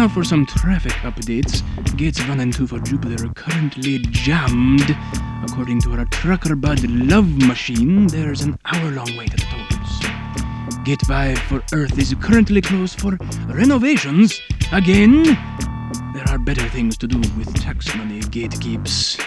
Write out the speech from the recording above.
Now for some traffic updates. Gates 1 and 2 for Jupiter are currently jammed. According to our trucker bud Love Machine, there's an hour long wait at the tolls. Gate 5 for Earth is currently closed for renovations. Again, there are better things to do with tax money gatekeeps.